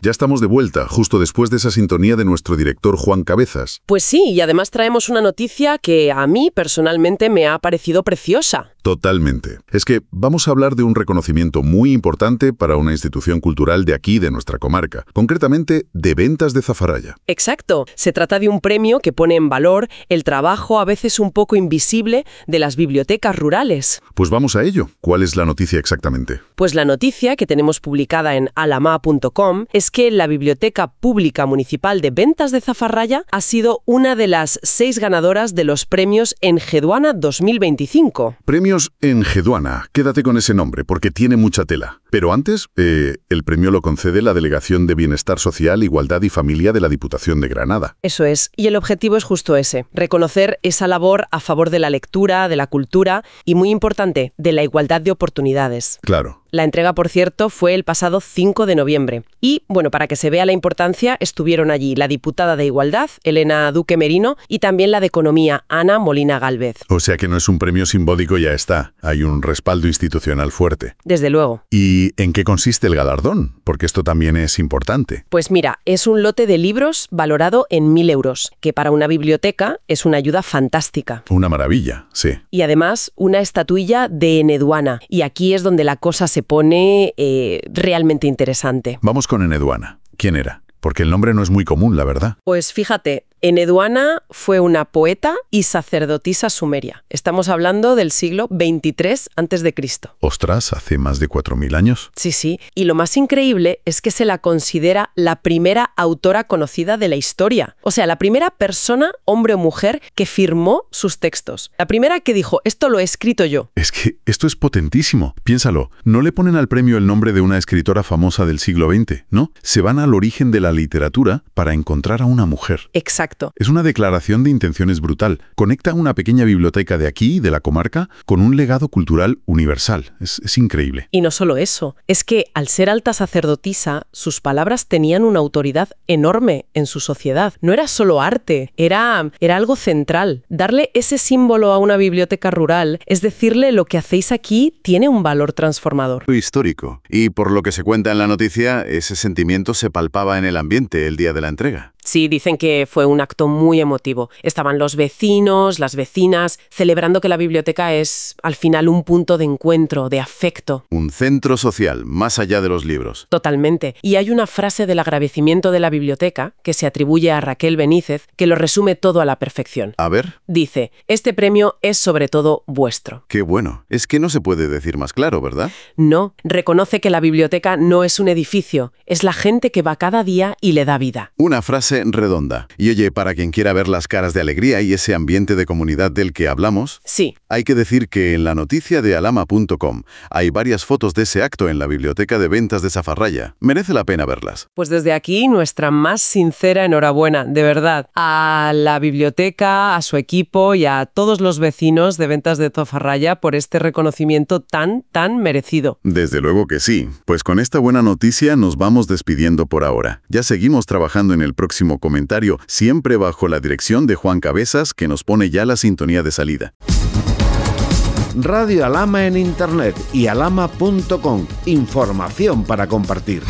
Ya estamos de vuelta, justo después de esa sintonía de nuestro director Juan Cabezas. Pues sí, y además traemos una noticia que a mí personalmente me ha parecido preciosa. Totalmente. Es que vamos a hablar de un reconocimiento muy importante para una institución cultural de aquí, de nuestra comarca, concretamente de Ventas de Zafaraya. Exacto. Se trata de un premio que pone en valor el trabajo a veces un poco invisible de las bibliotecas rurales. Pues vamos a ello. ¿Cuál es la noticia exactamente? Pues la noticia que tenemos publicada en alama.com es que la Biblioteca Pública Municipal de Ventas de Zafarraya ha sido una de las seis ganadoras de los premios en Geduana 2025. Premios en Geduana. Quédate con ese nombre, porque tiene mucha tela. Pero antes, eh, el premio lo concede la Delegación de Bienestar Social, Igualdad y Familia de la Diputación de Granada. Eso es, y el objetivo es justo ese, reconocer esa labor a favor de la lectura, de la cultura y, muy importante, de la igualdad de oportunidades. Claro. La entrega, por cierto, fue el pasado 5 de noviembre. Y, bueno, para que se vea la importancia, estuvieron allí la diputada de Igualdad, Elena Duque Merino, y también la de Economía, Ana Molina Galvez. O sea que no es un premio simbólico, ya está. Hay un respaldo institucional fuerte. Desde luego. ¿Y en qué consiste el galardón? Porque esto también es importante. Pues mira, es un lote de libros valorado en mil euros, que para una biblioteca es una ayuda fantástica. Una maravilla, sí. Y además, una estatuilla de Eneduana. Y aquí es donde la cosa se pone eh, realmente interesante. Vamos con Eneduana. ¿Quién era? Porque el nombre no es muy común, la verdad. Pues fíjate, Eneduana fue una poeta y sacerdotisa sumeria. Estamos hablando del siglo 23 a.C. Ostras, hace más de 4.000 años. Sí, sí. Y lo más increíble es que se la considera la primera autora conocida de la historia. O sea, la primera persona, hombre o mujer, que firmó sus textos. La primera que dijo, esto lo he escrito yo. Es que esto es potentísimo. Piénsalo, no le ponen al premio el nombre de una escritora famosa del siglo XX, ¿no? Se van al origen de la literatura para encontrar a una mujer. Exacto. Es una declaración de intenciones brutal. Conecta una pequeña biblioteca de aquí, de la comarca, con un legado cultural universal. Es, es, increíble. Y no solo eso, es que al ser alta sacerdotisa, sus palabras tenían una autoridad enorme en su sociedad. No era solo arte, era, era algo central. Darle ese símbolo a una biblioteca rural es decirle lo que hacéis aquí tiene un valor transformador. Histórico. Y por lo que se cuenta en la noticia, ese sentimiento se palpaba en el ambiente el día de la entrega. Sí, dicen que fue un acto muy emotivo. Estaban los vecinos, las vecinas, celebrando que la biblioteca es al final un punto de encuentro, de afecto. Un centro social, más allá de los libros. Totalmente. Y hay una frase del agradecimiento de la biblioteca que se atribuye a Raquel Benítez que lo resume todo a la perfección. A ver. Dice, este premio es sobre todo vuestro. Qué bueno. Es que no se puede decir más claro, ¿verdad? No, reconoce que la biblioteca no es un edificio, es la gente que va cada día y le da vida. Una frase redonda. Y oye, para quien quiera ver las caras de alegría y ese ambiente de comunidad del que hablamos, sí. hay que decir que en la noticia de alama.com hay varias fotos de ese acto en la biblioteca de ventas de Zafarraya. Merece la pena verlas. Pues desde aquí nuestra más sincera enhorabuena, de verdad, a la biblioteca, a su equipo y a todos los vecinos de ventas de Zafarraya por este reconocimiento tan, tan merecido. Desde luego que sí. Pues con esta buena noticia nos vamos despidiendo por ahora. Ya seguimos trabajando en el próximo comentario, siempre bajo la dirección de Juan Cabezas, que nos pone ya la sintonía de salida. Radio Alama en Internet y alama.com. Información para compartir.